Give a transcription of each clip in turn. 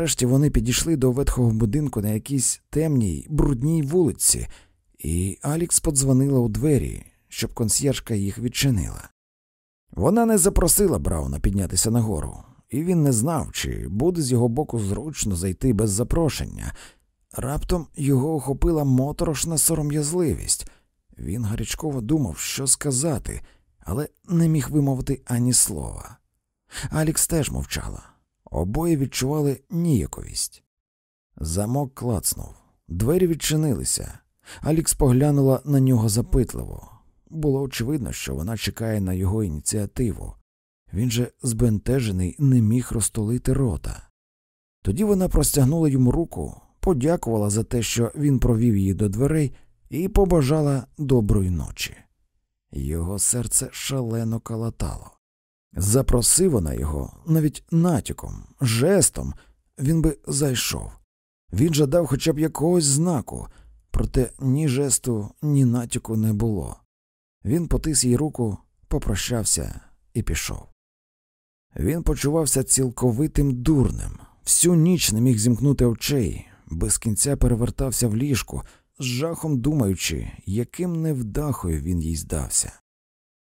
Нарешті вони підійшли до ветхого будинку на якійсь темній, брудній вулиці, і Алікс подзвонила у двері, щоб консьєржка їх відчинила. Вона не запросила Брауна піднятися нагору, і він не знав, чи буде з його боку зручно зайти без запрошення. Раптом його охопила моторошна сором'язливість. Він гарячково думав, що сказати, але не міг вимовити ані слова. Алікс теж мовчала. Обоє відчували ніяковість. Замок клацнув, двері відчинилися. Алікс поглянула на нього запитливо. Було очевидно, що вона чекає на його ініціативу. Він же збентежений не міг розтолити рота. Тоді вона простягнула йому руку, подякувала за те, що він провів її до дверей, і побажала доброї ночі. Його серце шалено калатало. Запроси вона його навіть натяком, жестом, він би зайшов. Він же дав хоча б якогось знаку, проте ні жесту, ні натяку не було. Він потис їй руку, попрощався і пішов. Він почувався цілковитим дурним, всю ніч не міг зімкнути очей, без кінця перевертався в ліжку, з жахом думаючи, яким невдахою він їй здався.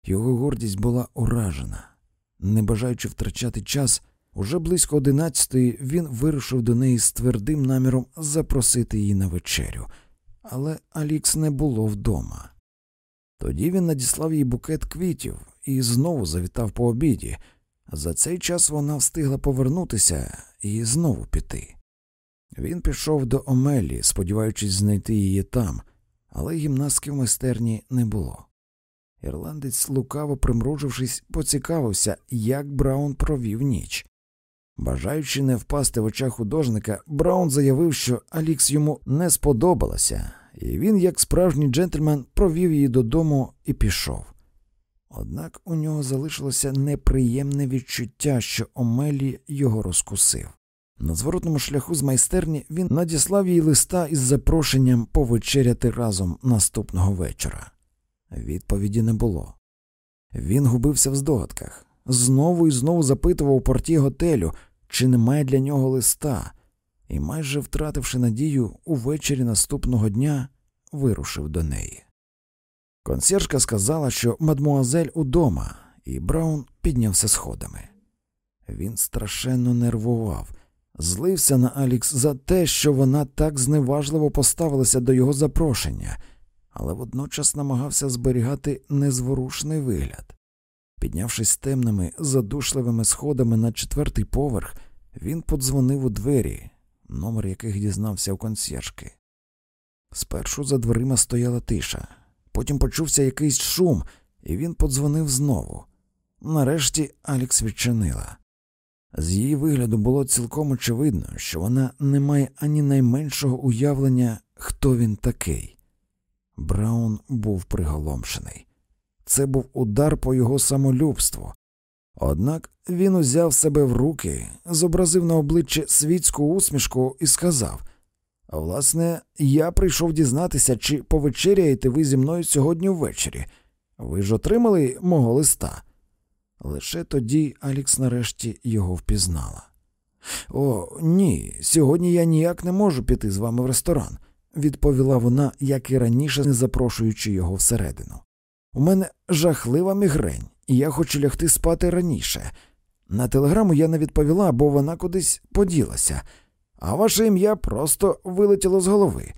Його гордість була уражена. Не бажаючи втрачати час, уже близько одинадцятої він вирушив до неї з твердим наміром запросити її на вечерю, але Алікс не було вдома. Тоді він надіслав їй букет квітів і знову завітав по обіді. За цей час вона встигла повернутися і знову піти. Він пішов до Омелі, сподіваючись знайти її там, але гімнастки в майстерні не було. Ірландець, лукаво примружившись, поцікавився, як Браун провів ніч. Бажаючи не впасти в очах художника, Браун заявив, що Алікс йому не сподобалася, і він, як справжній джентльмен, провів її додому і пішов. Однак у нього залишилося неприємне відчуття, що Омелі його розкусив. На зворотному шляху з майстерні він надіслав їй листа із запрошенням повечеряти разом наступного вечора. Відповіді не було. Він губився в здогадках, знову і знову запитував у порті готелю, чи немає для нього листа, і, майже втративши надію, увечері наступного дня вирушив до неї. Консьержка сказала, що мадмуазель удома, і Браун піднявся сходами. Він страшенно нервував, злився на Алікс за те, що вона так зневажливо поставилася до його запрошення, але водночас намагався зберігати незворушний вигляд. Піднявшись темними, задушливими сходами на четвертий поверх, він подзвонив у двері, номер яких дізнався у консьержки. Спершу за дверима стояла тиша, потім почувся якийсь шум, і він подзвонив знову. Нарешті Алікс відчинила. З її вигляду було цілком очевидно, що вона не має ані найменшого уявлення, хто він такий. Браун був приголомшений. Це був удар по його самолюбству. Однак він узяв себе в руки, зобразив на обличчі світську усмішку і сказав Власне, я прийшов дізнатися, чи повечеряєте ви зі мною сьогодні ввечері. Ви ж отримали мого листа. Лише тоді Алікс нарешті його впізнала. О, ні, сьогодні я ніяк не можу піти з вами в ресторан, відповіла вона, як і раніше, не запрошуючи його всередину. У мене жахлива мігрень, і я хочу лягти спати раніше. На телеграму я не відповіла, бо вона кудись поділася, а ваше ім'я просто вилетіло з голови.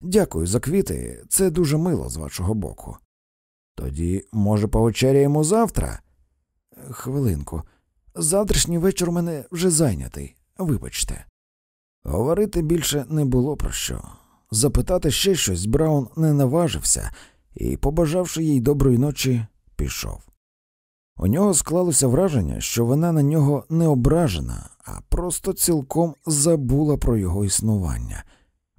Дякую за квіти, це дуже мило з вашого боку. Тоді, може, повечеряємо завтра? Хвилинку. Завтрашній вечір у мене вже зайнятий, вибачте. Говорити більше не було про що. Запитати ще щось Браун не наважився і, побажавши їй доброї ночі, пішов. У нього склалося враження, що вона на нього не ображена, а просто цілком забула про його існування.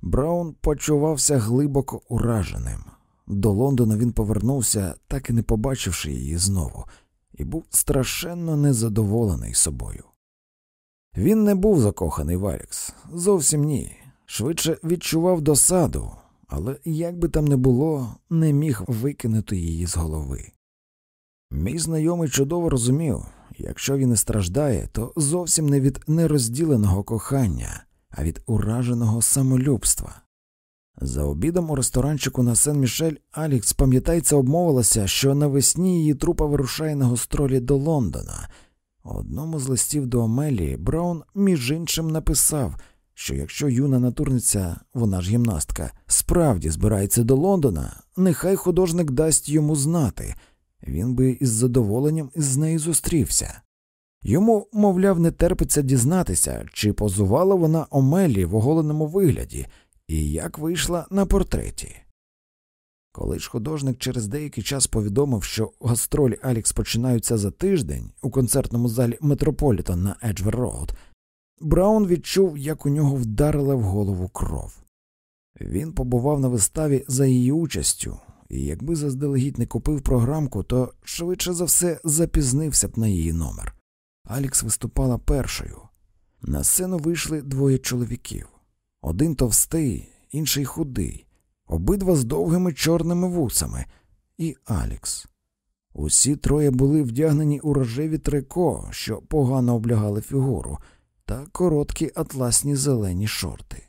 Браун почувався глибоко ураженим. До Лондона він повернувся, так і не побачивши її знову і був страшенно незадоволений собою. Він не був закоханий в Алікс, зовсім ні, швидше відчував досаду, але як би там не було, не міг викинути її з голови. Мій знайомий чудово розумів якщо він і страждає, то зовсім не від нерозділеного кохання, а від ураженого самолюбства. За обідом у ресторанчику на Сен Мішель Алікс, пам'ятається, обмовилася, що навесні її трупа вирушає на гостролі до Лондона. Одному з листів до Амелії Браун, між іншим, написав, що якщо юна натурниця, вона ж гімнастка, справді збирається до Лондона, нехай художник дасть йому знати, він би із задоволенням із нею зустрівся. Йому, мовляв, не терпиться дізнатися, чи позувала вона Омелі в оголеному вигляді і як вийшла на портреті. Коли ж художник через деякий час повідомив, що гастролі Алікс починаються за тиждень у концертному залі Метрополітон на Еджвер Роуд, Браун відчув, як у нього вдарила в голову кров. Він побував на виставі за її участю, і якби заздалегідь не купив програмку, то швидше за все запізнився б на її номер. Алікс виступала першою. На сцену вийшли двоє чоловіків один товстий, інший худий, обидва з довгими чорними вусами, і Алікс. Усі троє були вдягнені у рожеві трико, що погано облягали фігуру, та короткі атласні зелені шорти.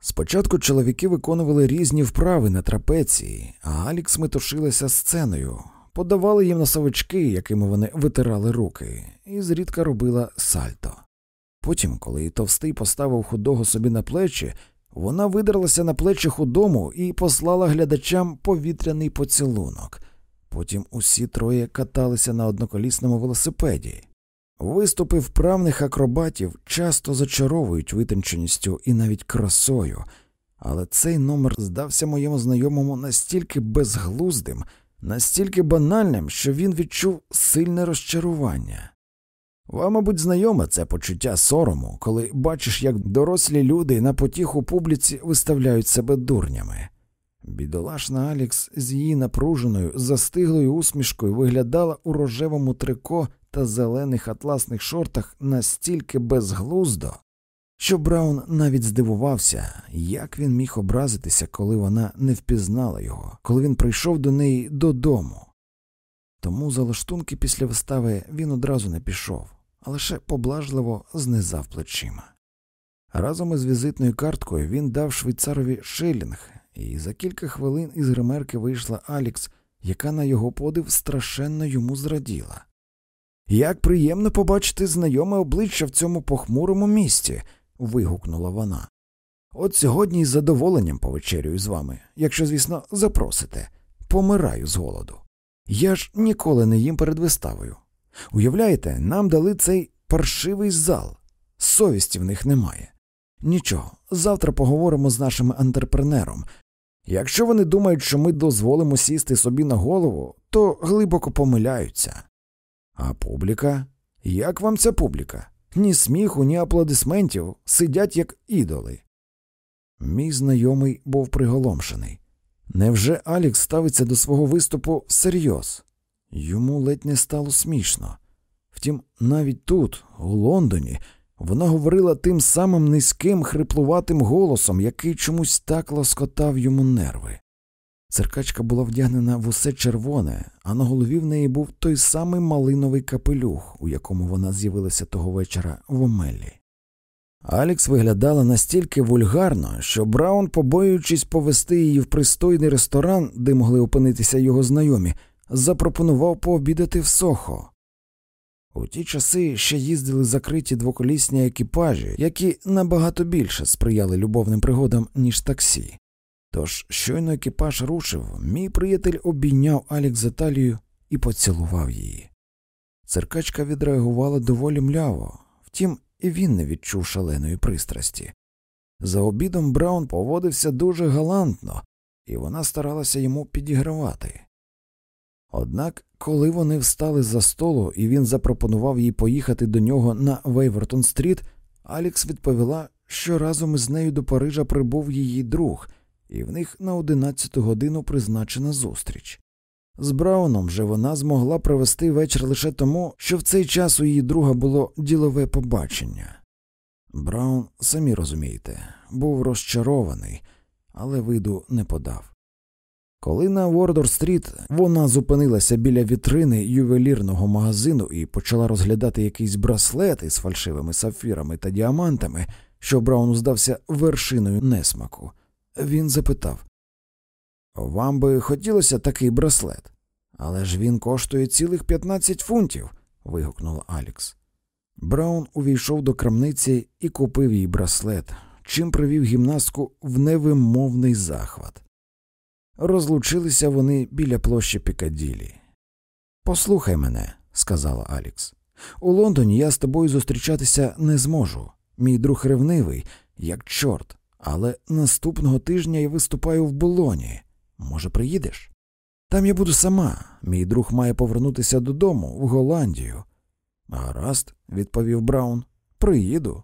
Спочатку чоловіки виконували різні вправи на трапеції, а Алікс метушилася сценою, подавали їм носовички, якими вони витирали руки, і зрідка робила сальто. Потім, коли товстий поставив худого собі на плечі, вона видерлася на плечі худому і послала глядачам повітряний поцілунок. Потім усі троє каталися на одноколісному велосипеді. Виступи вправних акробатів часто зачаровують витонченістю і навіть красою, але цей номер здався моєму знайомому настільки безглуздим, настільки банальним, що він відчув сильне розчарування. Вам, мабуть, знайоме це почуття сорому, коли бачиш, як дорослі люди на потіху публіці виставляють себе дурнями. Бідолашна Алікс з її напруженою, застиглою усмішкою виглядала у рожевому трико та зелених атласних шортах настільки безглуздо, що Браун навіть здивувався, як він міг образитися, коли вона не впізнала його, коли він прийшов до неї додому. Тому за лаштунки після вистави він одразу не пішов, а лише поблажливо знизав плечима. Разом із візитною карткою він дав швейцарові шилінг, і за кілька хвилин із гримерки вийшла Алікс, яка на його подив страшенно йому зраділа. Як приємно побачити знайоме обличчя в цьому похмурому місці. вигукнула вона. От сьогодні із задоволенням повечерюю з вами, якщо, звісно, запросите, помираю з голоду. Я ж ніколи не їм перед виставою. Уявляєте, нам дали цей паршивий зал, совісті в них немає. Нічого, завтра поговоримо з нашим антрепренером. Якщо вони думають, що ми дозволимо сісти собі на голову, то глибоко помиляються. А публіка? Як вам ця публіка? Ні сміху, ні аплодисментів сидять як ідоли. Мій знайомий був приголомшений. Невже Алікс ставиться до свого виступу всерйоз? Йому ледь не стало смішно. Втім, навіть тут, у Лондоні, вона говорила тим самим низьким, хриплуватим голосом, який чомусь так лоскотав йому нерви. Церкачка була вдягнена в усе червоне, а на голові в неї був той самий малиновий капелюх, у якому вона з'явилася того вечора в Омелі. Алікс виглядала настільки вульгарно, що Браун, побоюючись повести її в пристойний ресторан, де могли опинитися його знайомі, запропонував пообідати в Сохо. У ті часи ще їздили закриті двоколісні екіпажі, які набагато більше сприяли любовним пригодам, ніж таксі. Тож щойно екіпаж рушив, мій приятель обійняв Алікс за талію і поцілував її. Церкачка відреагувала доволі мляво, втім, і він не відчув шаленої пристрасті. За обідом Браун поводився дуже галантно, і вона старалася йому підігравати. Однак, коли вони встали за столу і він запропонував їй поїхати до нього на Вейвертон стріт, Алікс відповіла, що разом із нею до Парижа прибув її друг, і в них на одинадцяту годину призначена зустріч. З Брауном же вона змогла провести вечір лише тому, що в цей час у її друга було ділове побачення. Браун, самі розумієте, був розчарований, але виду не подав. Коли на Вордор Стріт вона зупинилася біля вітрини ювелірного магазину і почала розглядати якийсь браслет із фальшивими сапфірами та діамантами, що Брауну здався вершиною несмаку. Він запитав Вам би хотілося такий браслет? Але ж він коштує цілих 15 фунтів. вигукнула Алікс. Браун увійшов до крамниці і купив їй браслет, чим привів гімнастку в невимовний захват. Розлучилися вони біля площі Пікаділі. Послухай мене, сказала Алікс. У Лондоні я з тобою зустрічатися не зможу. Мій друг ревнивий, як чорт, але наступного тижня я виступаю в болоні. Може, приїдеш? Там я буду сама. Мій друг має повернутися додому, в Голландію. Гаразд, відповів Браун, приїду.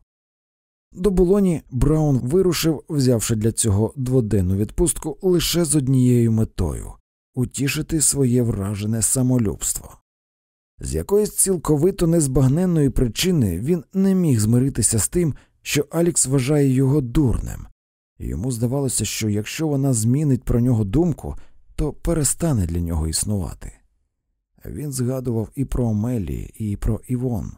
До Болоні Браун вирушив, взявши для цього дводенну відпустку лише з однією метою утішити своє вражене самолюбство. З якоїсь цілковито незбагненної причини він не міг змиритися з тим, що Алікс вважає його дурним, йому здавалося, що якщо вона змінить про нього думку, то перестане для нього існувати. Він згадував і про Омелі, і про Івон.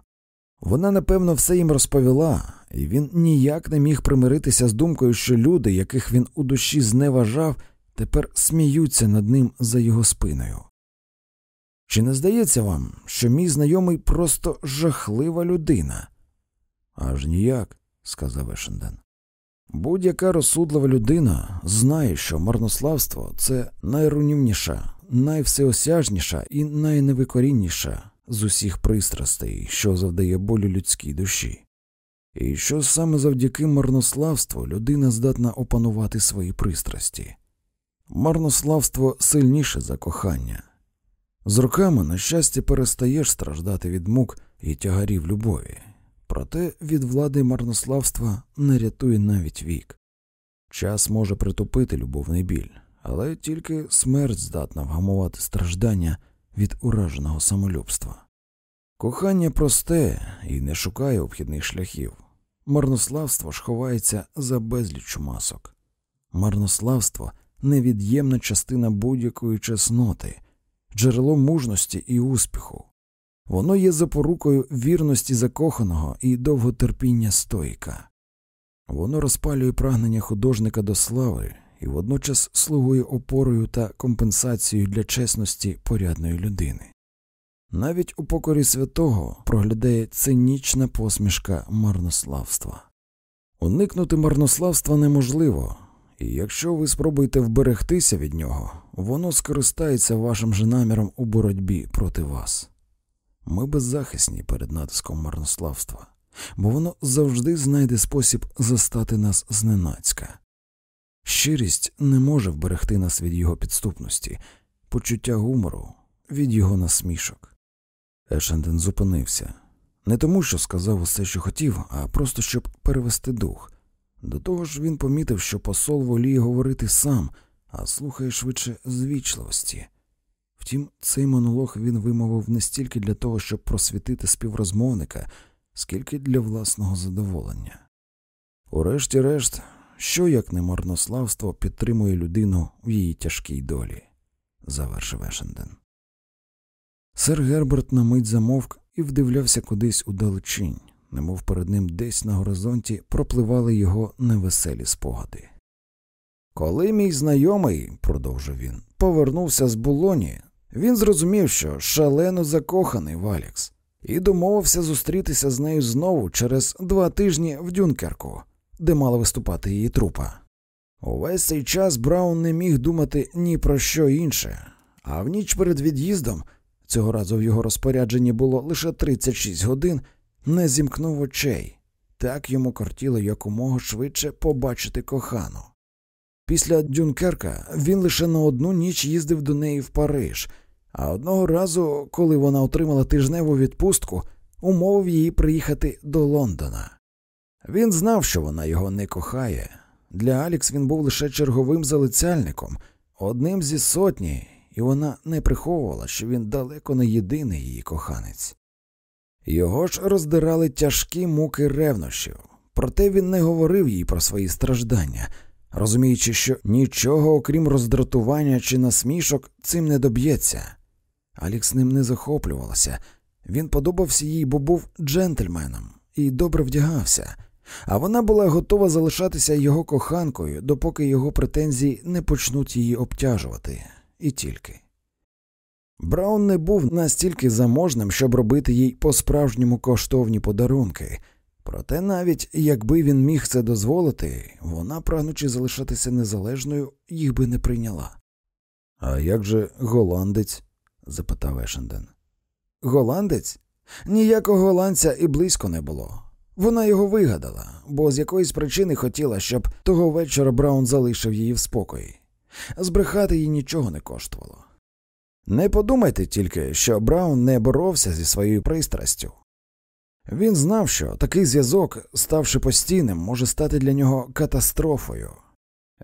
Вона, напевно, все їм розповіла, і він ніяк не міг примиритися з думкою, що люди, яких він у душі зневажав, тепер сміються над ним за його спиною. Чи не здається вам, що мій знайомий просто жахлива людина? Аж ніяк, сказав Ешенден. Будь-яка розсудлива людина знає, що марнославство це найруйнівніша, найвсеосяжніша і найневикорінніша з усіх пристрастей, що завдає болю людській душі, і що саме завдяки марнославству людина здатна опанувати свої пристрасті. Марнославство сильніше за кохання. З роками, на щастя, перестаєш страждати від мук і тягарів любові, проте від влади марнославства не рятує навіть вік. Час може притупити любовний біль, але тільки смерть здатна вгамувати страждання від ураженого самолюбства. Кохання просте і не шукає обхідних шляхів. Марнославство ж ховається за безліч масок. Марнославство невід'ємна частина будь-якої чесноти, джерело мужності і успіху. Воно є запорукою вірності закоханого і довготерпіння стоїка. Воно розпалює прагнення художника до слави і водночас слугує опорою та компенсацією для чесності порядної людини. Навіть у покорі святого проглядає цинічна посмішка марнославства. Уникнути марнославства неможливо, і якщо ви спробуєте вберегтися від нього, воно скористається вашим же наміром у боротьбі проти вас. Ми беззахисні перед натиском марнославства, бо воно завжди знайде спосіб застати нас зненацька. Щирість не може вберегти нас від його підступності, почуття гумору, від його насмішок. Ешенден зупинився не тому, що сказав усе, що хотів, а просто щоб перевести дух. До того ж він помітив, що посол воліє говорити сам, а слухає швидше звічливості. Втім, цей монолог він вимовив не стільки для того, щоб просвітити співрозмовника, скільки для власного задоволення. Урешті-решт, що як не марнославство підтримує людину в її тяжкій долі, завершив Ешенден. Сер Герберт на мить замовк і вдивлявся кудись у далечінь, немов перед ним десь на горизонті пропливали його невеселі спогади. Коли мій знайомий, продовжив він, повернувся з булоні, він зрозумів, що шалено закоханий в Алікс, і домовився зустрітися з нею знову через два тижні в Дюнкерку, де мала виступати її трупа. Увесь цей час Браун не міг думати ні про що інше, а в ніч перед від'їздом цього разу в його розпорядженні було лише 36 годин, не зімкнув очей. Так йому кортіло якомога швидше побачити кохану. Після Дюнкерка він лише на одну ніч їздив до неї в Париж, а одного разу, коли вона отримала тижневу відпустку, умовив її приїхати до Лондона. Він знав, що вона його не кохає. Для Алікс він був лише черговим залицяльником, одним зі сотні, і вона не приховувала, що він далеко не єдиний її коханець. Його ж роздирали тяжкі муки ревнощів, проте він не говорив їй про свої страждання, розуміючи, що нічого, окрім роздратування чи насмішок, цим не доб'ється. Алікс ним не захоплювалася, він подобався їй, бо був джентльменом і добре вдягався. а вона була готова залишатися його коханкою, допоки його претензії не почнуть її обтяжувати, і тільки. Браун не був настільки заможним, щоб робити їй по справжньому коштовні подарунки, проте навіть якби він міг це дозволити, вона, прагнучи залишатися незалежною, їх би не прийняла. А як же голландець? запитав Ешенден. Голландець? Ніякого голландця і близько не було. Вона його вигадала, бо з якоїсь причини хотіла, щоб того вечора Браун залишив її в спокої. Збрехати їй нічого не коштувало. Не подумайте тільки, що Браун не боровся зі своєю пристрастю. Він знав, що такий зв'язок, ставши постійним, може стати для нього катастрофою.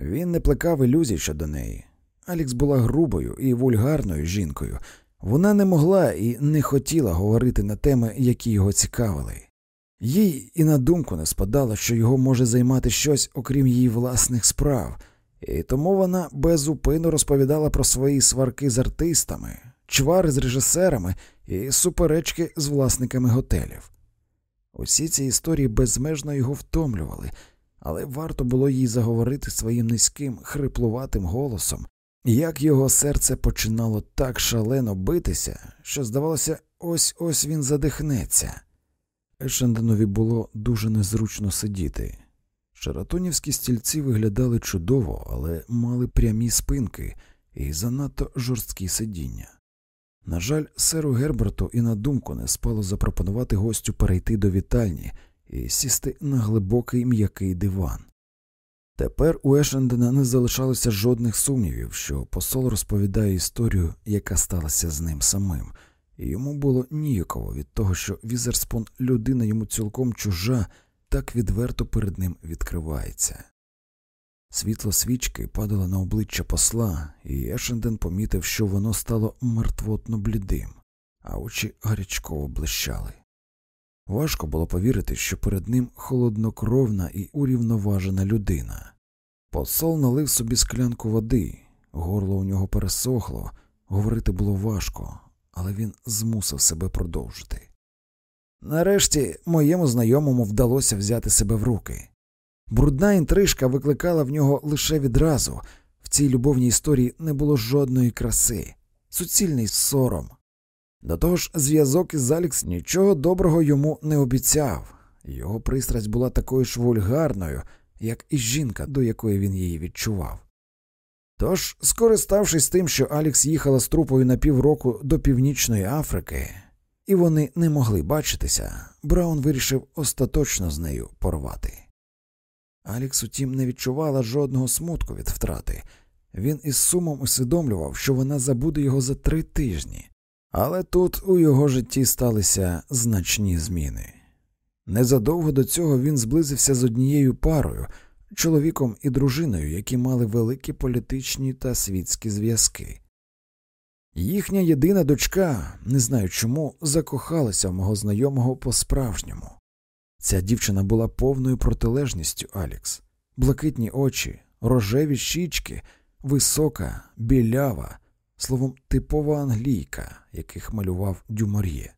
Він не плекав ілюзій щодо неї. Алікс була грубою і вульгарною жінкою. Вона не могла і не хотіла говорити на теми, які його цікавили. Їй і на думку не спадало, що його може займати щось, окрім її власних справ, і тому вона безупину розповідала про свої сварки з артистами, чвари з режисерами і суперечки з власниками готелів. Усі ці історії безмежно його втомлювали, але варто було їй заговорити своїм низьким, хриплуватим голосом, як його серце починало так шалено битися, що, здавалося, ось ось він задихнеться. Ешенденові було дуже незручно сидіти. Шаратонівські стільці виглядали чудово, але мали прямі спинки і занадто жорсткі сидіння. На жаль, серу Герберту і на думку не спало запропонувати гостю перейти до вітальні і сісти на глибокий м'який диван. Тепер у Ешендена не залишалося жодних сумнівів, що посол розповідає історію, яка сталася з ним самим, і йому було ніяково від того, що Візерспон, людина йому цілком чужа, так відверто перед ним відкривається. Світло свічки падало на обличчя посла, і Ешенден помітив, що воно стало мертвотно блідим, а очі гарячково блищали. Важко було повірити, що перед ним холоднокровна і урівноважена людина. Посол налив собі склянку води, горло у нього пересохло, говорити було важко, але він змусив себе продовжити. Нарешті моєму знайомому вдалося взяти себе в руки. Брудна інтрижка викликала в нього лише відразу в цій любовній історії не було жодної краси, суцільний сором. До того ж, зв'язок із Алікс нічого доброго йому не обіцяв, його пристрасть була такою ж вульгарною, як і жінка, до якої він її відчував. Тож, скориставшись тим, що Алікс їхала з трупою на півроку до Північної Африки, і вони не могли бачитися, Браун вирішив остаточно з нею порвати. Алікс, утім, не відчувала жодного смутку від втрати. Він із сумом усвідомлював, що вона забуде його за три тижні, але тут у його житті сталися значні зміни. Незадовго до цього він зблизився з однією парою, чоловіком і дружиною, які мали великі політичні та світські зв'язки. Їхня єдина дочка, не знаю чому, закохалася в мого знайомого по справжньому. Ця дівчина була повною протилежністю Алікс, блакитні очі, рожеві щічки, висока, білява, словом, типова англійка, яких малював Дюмор'є.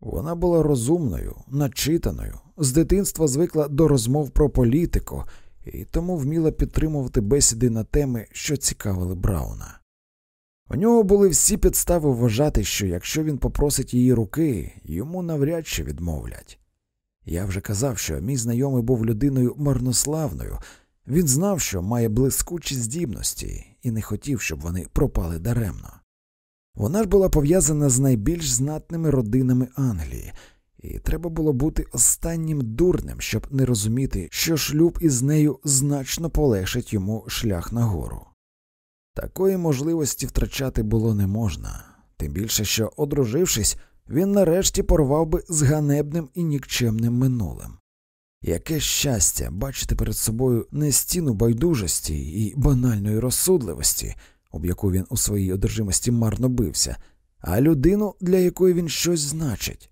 Вона була розумною, начитаною, з дитинства звикла до розмов про політику і тому вміла підтримувати бесіди на теми, що цікавили Брауна. У нього були всі підстави вважати, що якщо він попросить її руки, йому навряд чи відмовлять. Я вже казав, що мій знайомий був людиною марнославною, він знав, що має блискучі здібності, і не хотів, щоб вони пропали даремно. Вона ж була пов'язана з найбільш знатними родинами Англії, і треба було бути останнім дурнем, щоб не розуміти, що шлюб із нею значно полегшить йому шлях нагору. Такої можливості втрачати було не можна, тим більше, що, одружившись, він нарешті порвав би з ганебним і нікчемним минулим. Яке щастя бачити перед собою не стіну байдужості і банальної розсудливості, об яку він у своїй одержимості марно бився, а людину, для якої він щось значить.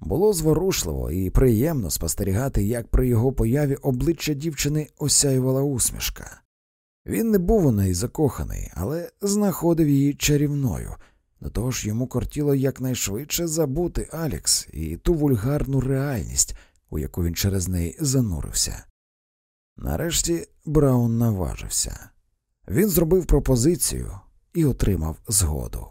Було зворушливо і приємно спостерігати, як при його появі обличчя дівчини осяювала усмішка. Він не був у неї закоханий, але знаходив її чарівною. До того ж йому кортіло якнайшвидше забути Алікс і ту вульгарну реальність, у яку він через неї занурився. Нарешті Браун наважився. Він зробив пропозицію і отримав згоду.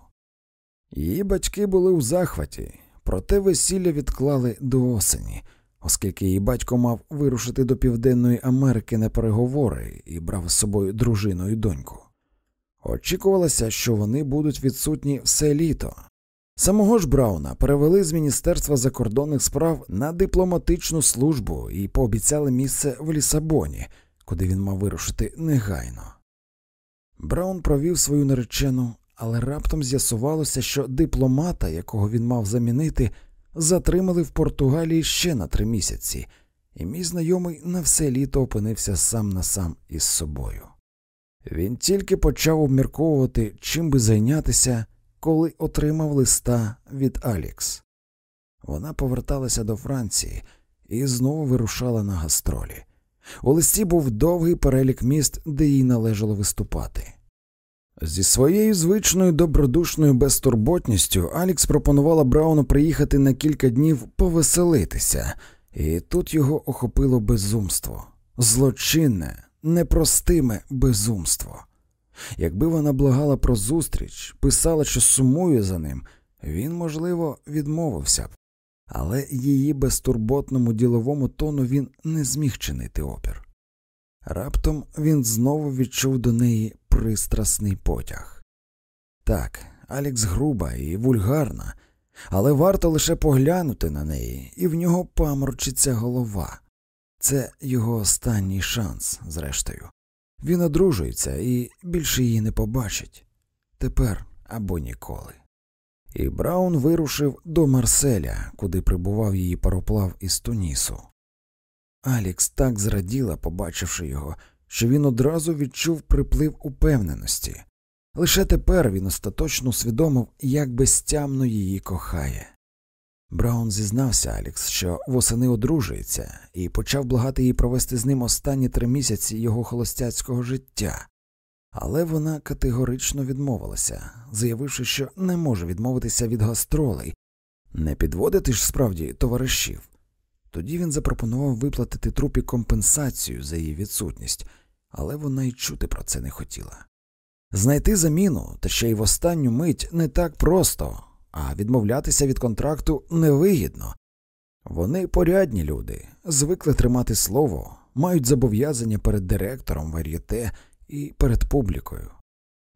Її батьки були у захваті, проте весілля відклали до осені, оскільки її батько мав вирушити до Південної Америки на переговори і брав з собою дружину і доньку. Очікувалося, що вони будуть відсутні все літо. Самого ж Брауна перевели з Міністерства закордонних справ на дипломатичну службу і пообіцяли місце в Лісабоні, куди він мав вирушити негайно. Браун провів свою наречену, але раптом з'ясувалося, що дипломата, якого він мав замінити, затримали в Португалії ще на три місяці, і мій знайомий на все літо опинився сам на сам із собою. Він тільки почав обмірковувати, чим би зайнятися, коли отримав листа від Алікс. Вона поверталася до Франції і знову вирушала на гастролі. У листі був довгий перелік міст, де їй належало виступати. Зі своєю звичною добродушною безтурботністю Алікс пропонувала Брауну приїхати на кілька днів повеселитися, і тут його охопило безумство, злочинне, непростиме безумство. Якби вона благала про зустріч, писала, що сумує за ним, він, можливо, відмовився б, але її безтурботному діловому тону він не зміг чинити опір. Раптом він знову відчув до неї пристрасний потяг. Так, Алікс груба і вульгарна, але варто лише поглянути на неї, і в нього паморчиться голова. Це його останній шанс, зрештою. Він одружується і більше її не побачить тепер або ніколи. І Браун вирушив до Марселя, куди прибував її пароплав із Тунісу. Алікс так зраділа, побачивши його, що він одразу відчув приплив упевненості. Лише тепер він остаточно усвідомив, як безтямно її кохає. Браун зізнався Алікс, що восени одружується, і почав благати її провести з ним останні три місяці його холостяцького життя, але вона категорично відмовилася, заявивши, що не може відмовитися від гастролей, не підводити ж справді товаришів. Тоді він запропонував виплатити трупі компенсацію за її відсутність, але вона й чути про це не хотіла. Знайти заміну, та ще й в останню мить не так просто, а відмовлятися від контракту невигідно. Вони порядні люди, звикли тримати слово, мають зобов'язання перед директором вар'єте і перед публікою.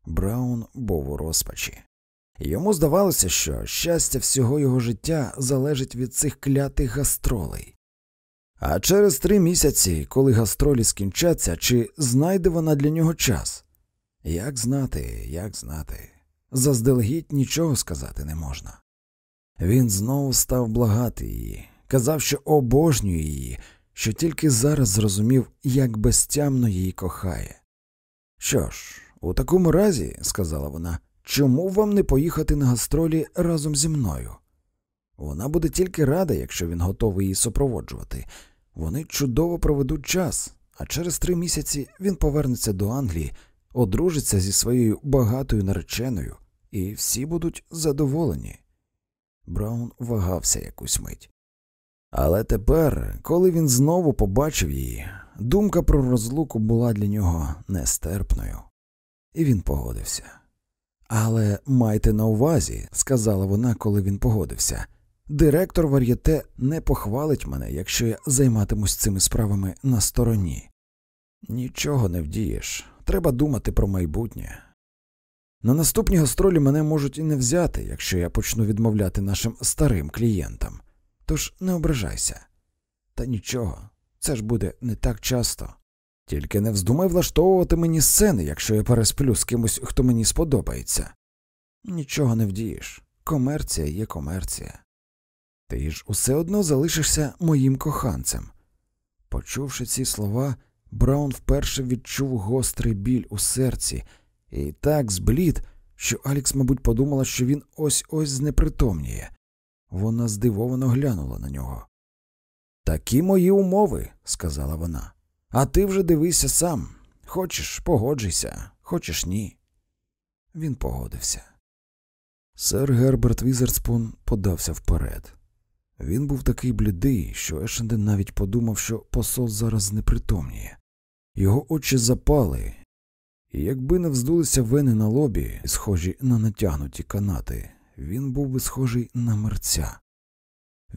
Браун був у розпачі. Йому здавалося, що щастя всього його життя залежить від цих клятих гастролей. А через три місяці, коли гастролі скінчаться, чи знайде вона для нього час? Як знати, як знати, заздалегідь нічого сказати не можна. Він знову став благати її, казав, що обожнює її, що тільки зараз зрозумів, як безтямно її кохає. Що ж, у такому разі, сказала вона, чому вам не поїхати на гастролі разом зі мною? Вона буде тільки рада, якщо він готовий її супроводжувати. Вони чудово проведуть час, а через три місяці він повернеться до Англії, одружиться зі своєю багатою нареченою, і всі будуть задоволені. Браун вагався якусь мить. Але тепер, коли він знову побачив її, думка про розлуку була для нього нестерпною, і він погодився. Але майте на увазі, сказала вона, коли він погодився, директор вар'єте не похвалить мене, якщо я займатимусь цими справами на стороні. Нічого не вдієш, треба думати про майбутнє. На наступні гастролі мене можуть і не взяти, якщо я почну відмовляти нашим старим клієнтам. Тож не ображайся. Та нічого, це ж буде не так часто. Тільки не вздумай влаштовувати мені сцени, якщо я пересплю з кимось, хто мені сподобається. Нічого не вдієш. Комерція є комерція. Ти ж усе одно залишишся моїм коханцем. Почувши ці слова, Браун вперше відчув гострий біль у серці і так зблід, що Алікс, мабуть, подумала, що він ось ось знепритомніє. Вона здивовано глянула на нього. Такі мої умови, сказала вона. А ти вже дивися сам. Хочеш, погоджуйся, хочеш ні. Він погодився. Сер Герберт Візерспун подався вперед. Він був такий блідий, що Ешенден навіть подумав, що посол зараз непритомніє. Його очі запали, якби не вздулися вени на лобі, схожі на натягнуті канати, він був би схожий на мерця.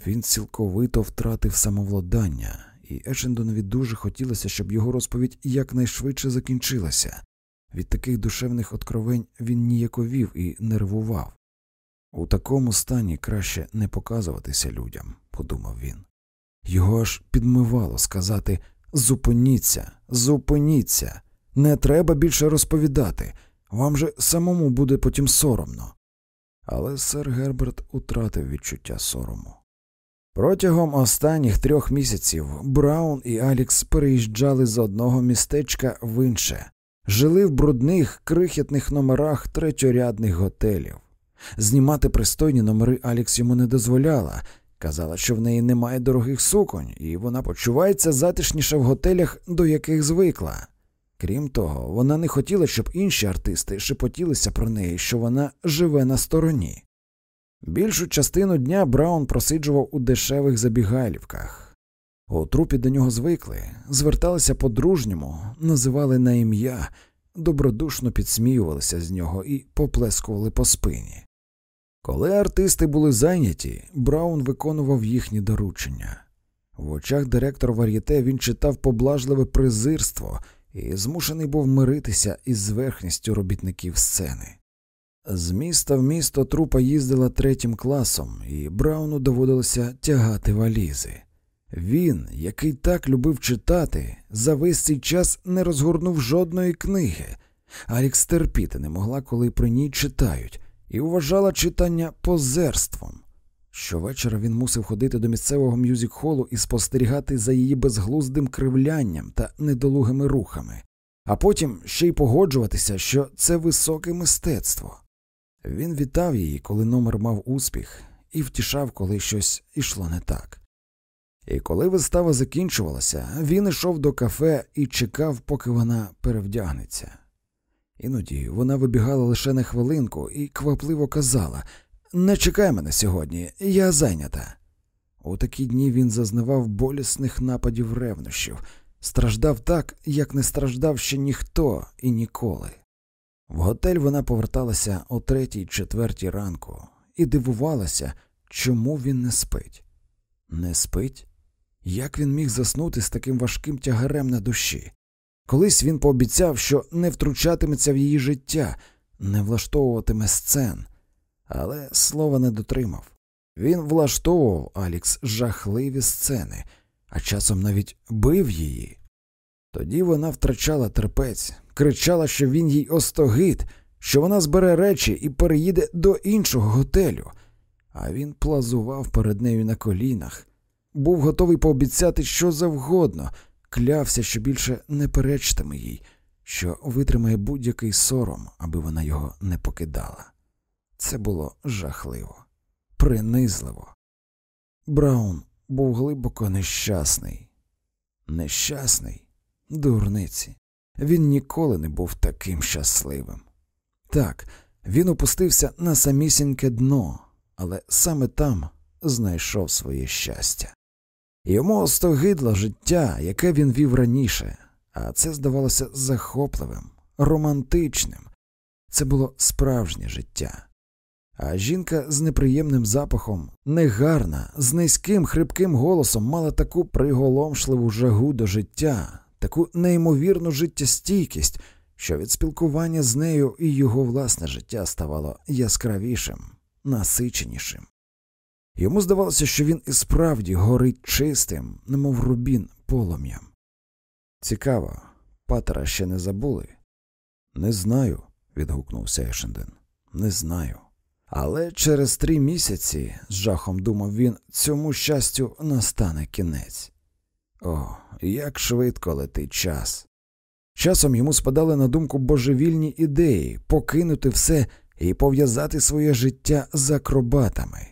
Він цілковито втратив самовладання, і Ешендонові дуже хотілося, щоб його розповідь якнайшвидше закінчилася. Від таких душевних откровень він ніяковів і нервував. У такому стані краще не показуватися людям, подумав він. Його аж підмивало сказати Зупиніться, зупиніться, не треба більше розповідати, вам же самому буде потім соромно. Але сер Герберт утратив відчуття сорому. Протягом останніх трьох місяців Браун і Алікс переїжджали з одного містечка в інше, жили в брудних крихітних номерах третьорядних готелів. Знімати пристойні номери Алікс йому не дозволяла, казала, що в неї немає дорогих суконь, і вона почувається затишніше в готелях, до яких звикла. Крім того, вона не хотіла, щоб інші артисти шепотілися про неї, що вона живе на стороні. Більшу частину дня Браун просиджував у дешевих забігайлівках. У трупі до нього звикли, зверталися по-дружньому, називали на ім'я, добродушно підсміювалися з нього і поплескували по спині. Коли артисти були зайняті, Браун виконував їхні доручення. В очах директора вар'єте він читав поблажливе презирство і змушений був миритися із зверхністю робітників сцени. З міста в місто трупа їздила третім класом, і Брауну доводилося тягати валізи. Він, який так любив читати, за весь цей час не розгорнув жодної книги. Алікс терпіти не могла, коли при ній читають, і вважала читання позерством. Щовечора він мусив ходити до місцевого мюзик-холу і спостерігати за її безглуздим кривлянням та недолугими рухами, а потім ще й погоджуватися, що це високе мистецтво. Він вітав її, коли номер мав успіх, і втішав, коли щось ішло не так. І коли вистава закінчувалася, він йшов до кафе і чекав, поки вона перевдягнеться. Іноді вона вибігала лише на хвилинку і квапливо казала Не чекай мене сьогодні, я зайнята. У такі дні він зазнавав болісних нападів ревнощів, страждав так, як не страждав ще ніхто і ніколи. В готель вона поверталася о третій, четвертій ранку і дивувалася, чому він не спить. Не спить? Як він міг заснути з таким важким тягарем на душі? Колись він пообіцяв, що не втручатиметься в її життя, не влаштовуватиме сцен, але слова не дотримав. Він влаштовував Алікс жахливі сцени, а часом навіть бив її. Тоді вона втрачала терпець, кричала, що він їй остогид, що вона збере речі і переїде до іншого готелю, а він плазував перед нею на колінах, був готовий пообіцяти що завгодно, клявся, що більше не перечтиме їй, що витримає будь-який сором, аби вона його не покидала. Це було жахливо, принизливо. Браун був глибоко нещасний, нещасний, дурниці. Він ніколи не був таким щасливим. Так, він опустився на самісіньке дно, але саме там знайшов своє щастя. Йому остогидло життя, яке він вів раніше, а це здавалося захопливим, романтичним. Це було справжнє життя. А жінка з неприємним запахом, негарна, з низьким хрипким голосом мала таку приголомшливу жагу до життя, таку неймовірну життєстійкість, що від спілкування з нею і його власне життя ставало яскравішим, насиченішим. Йому здавалося, що він і справді горить чистим, немов рубін полум'ям. Цікаво, патера ще не забули? Не знаю, відгукнувся Ешенден. Не знаю. Але через три місяці, з жахом думав він, цьому щастю настане кінець. О, як швидко летить час. Часом йому спадали на думку божевільні ідеї покинути все і пов'язати своє життя з акробатами.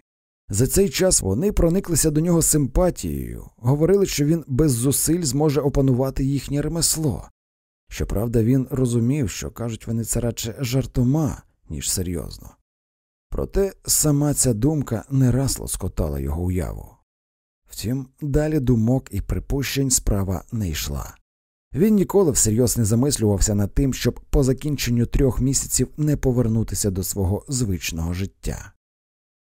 За цей час вони прониклися до нього симпатією, говорили, що він без зусиль зможе опанувати їхнє ремесло. Щоправда, він розумів, що кажуть вони це радше жартома, ніж серйозно. Проте сама ця думка не раз лоскотала його уяву. Втім, далі думок і припущень справа не йшла. Він ніколи всерйоз не замислювався над тим, щоб по закінченню трьох місяців не повернутися до свого звичного життя.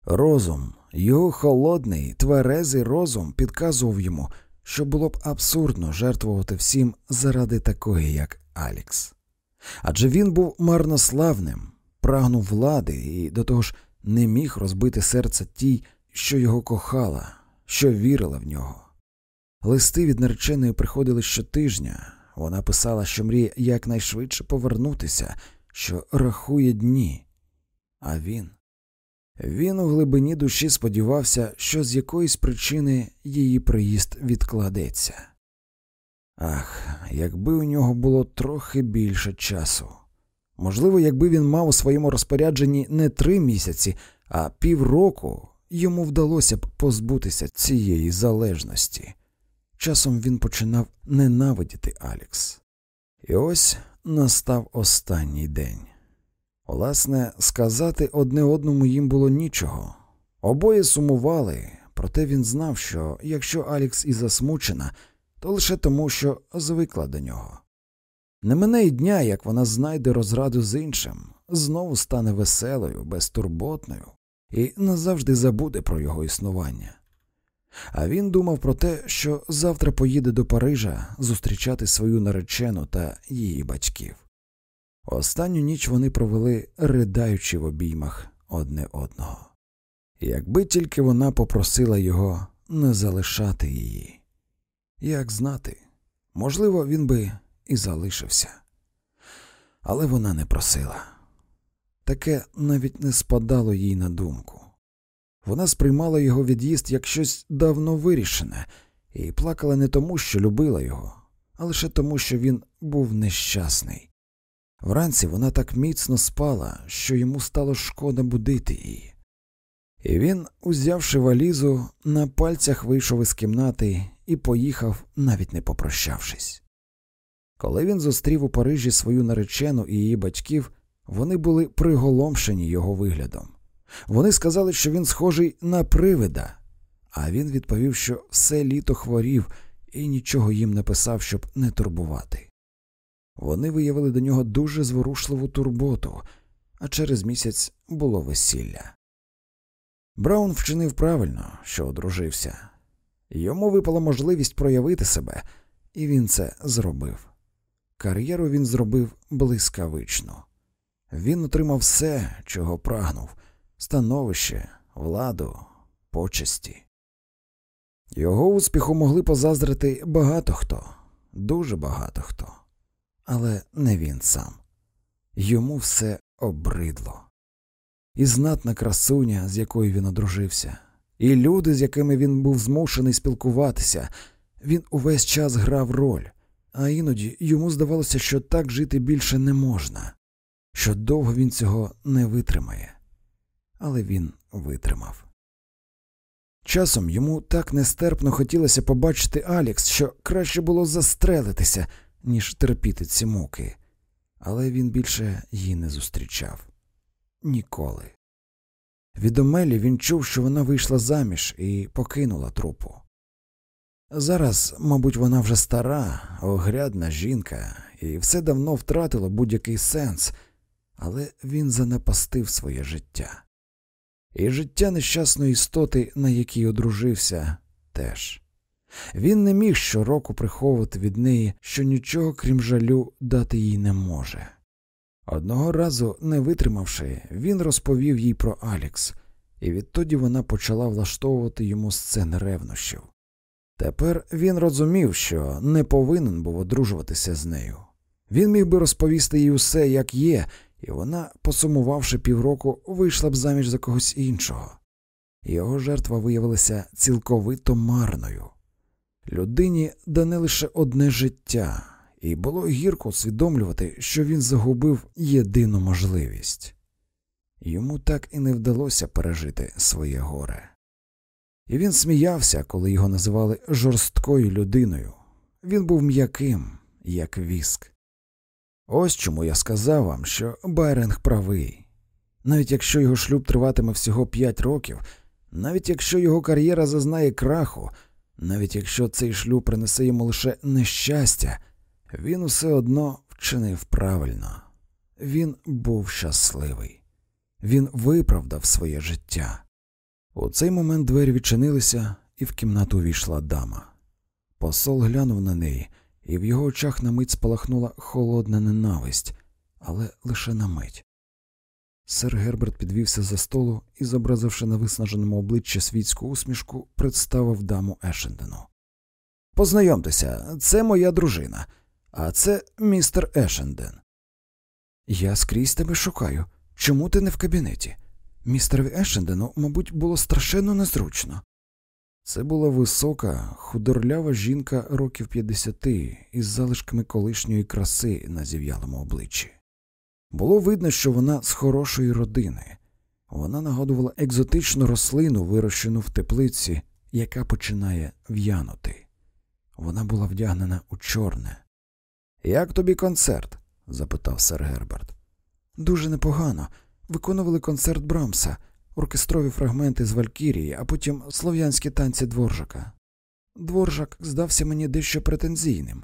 Розум, його холодний, тверезий розум підказував йому, що було б абсурдно жертвувати всім заради такої, як Алікс. Адже він був марнославним, прагнув влади і до того ж не міг розбити серце тій, що його кохала, що вірила в нього. Листи від нареченої приходили щотижня. Вона писала, що мріє якнайшвидше повернутися, що рахує дні. А він. Він у глибині душі сподівався, що з якоїсь причини її приїзд відкладеться. Ах, якби у нього було трохи більше часу. Можливо, якби він мав у своєму розпорядженні не три місяці, а півроку, йому вдалося б позбутися цієї залежності. Часом він починав ненавидіти Алікс. І ось настав останній день. Власне, сказати одне одному їм було нічого. Обоє сумували, проте він знав, що якщо Алікс і засмучена, то лише тому, що звикла до нього. Не мине й дня, як вона знайде розраду з іншим, знову стане веселою, безтурботною і назавжди забуде про його існування. А він думав про те, що завтра поїде до Парижа зустрічати свою наречену та її батьків. Останню ніч вони провели, ридаючи в обіймах одне одного. Якби тільки вона попросила його не залишати її. Як знати, можливо, він би і залишився. Але вона не просила. Таке навіть не спадало їй на думку. Вона сприймала його від'їзд як щось давно вирішене, і плакала не тому, що любила його, а лише тому, що він був нещасний. Вранці вона так міцно спала, що йому стало шкода будити її. І він, узявши валізу, на пальцях вийшов із кімнати і поїхав, навіть не попрощавшись. Коли він зустрів у Парижі свою наречену і її батьків, вони були приголомшені його виглядом. Вони сказали, що він схожий на привида, а він відповів, що все літо хворів і нічого їм не писав, щоб не турбувати. Вони виявили до нього дуже зворушливу турботу, а через місяць було весілля. Браун вчинив правильно, що одружився. Йому випала можливість проявити себе, і він це зробив. Кар'єру він зробив блискавично. Він отримав все, чого прагнув становище, владу, почесті. Його успіху могли позаздрити багато хто, дуже багато хто, але не він сам. Йому все обридло. І знатна красуня, з якою він одружився, і люди, з якими він був змушений спілкуватися, він увесь час грав роль, а іноді йому здавалося, що так жити більше не можна, що довго він цього не витримає але він витримав. Часом йому так нестерпно хотілося побачити Алікс, що краще було застрелитися, ніж терпіти ці муки, але він більше її не зустрічав ніколи. Від Омелі він чув, що вона вийшла заміж і покинула трупу. Зараз, мабуть, вона вже стара, огрядна жінка, і все давно втратило будь-який сенс, але він занепастив своє життя і життя нещасної істоти, на якій одружився, теж. Він не міг щороку приховувати від неї, що нічого крім жалю дати їй не може. Одного разу, не витримавши, він розповів їй про Алікс, і відтоді вона почала влаштовувати йому сцени ревнощів. Тепер він розумів, що не повинен був одружуватися з нею. Він міг би розповісти їй усе, як є, і вона, посумувавши півроку, вийшла б заміж за когось іншого. Його жертва виявилася цілковито марною. Людині дане лише одне життя, і було гірко усвідомлювати, що він загубив єдину можливість. Йому так і не вдалося пережити своє горе. І він сміявся, коли його називали жорсткою людиною. Він був м'яким, як віск. Ось чому я сказав вам, що Байринг правий. Навіть якщо його шлюб триватиме всього п'ять років, навіть якщо його кар'єра зазнає краху, Навіть якщо цей шлюб принесе йому лише нещастя, він усе одно вчинив правильно. Він був щасливий, він виправдав своє життя. У цей момент двері відчинилися, і в кімнату увійшла дама. Посол глянув на неї, і в його очах на мить спалахнула холодна ненависть, але лише на мить. Сер Герберт підвівся за столу і, зобразивши на виснаженому обличчі світську усмішку, представив даму Ешендену. Познайомтеся, це моя дружина, а це містер Ешенден. Я скрізь тебе шукаю. Чому ти не в кабінеті? Містерові Ешендену, мабуть, було страшенно незручно. Це була висока, худорлява жінка років 50 із залишками колишньої краси на зів'ялому обличчі. Було видно, що вона з хорошої родини. Вона нагадувала екзотичну рослину, вирощену в теплиці, яка починає в'янути. Вона була вдягнена у чорне. Як тобі концерт? запитав сер Герберт. Дуже непогано. Виконували концерт Брамса, оркестрові фрагменти з Валькірії, а потім слов'янські танці дворжака. Дворжак здався мені дещо претензійним.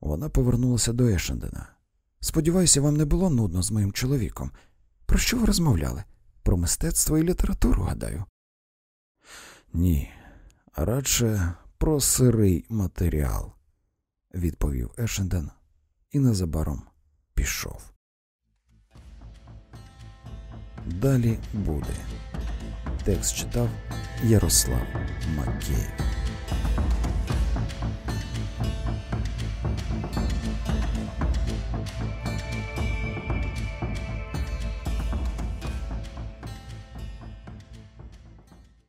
Вона повернулася до Ешендена. Сподіваюся, вам не було нудно з моїм чоловіком. Про що ви розмовляли? Про мистецтво і літературу, гадаю? Ні, радше про сирий матеріал, відповів Ешенден і незабаром пішов. Далі буде. Текст читав Ярослав Макеєв.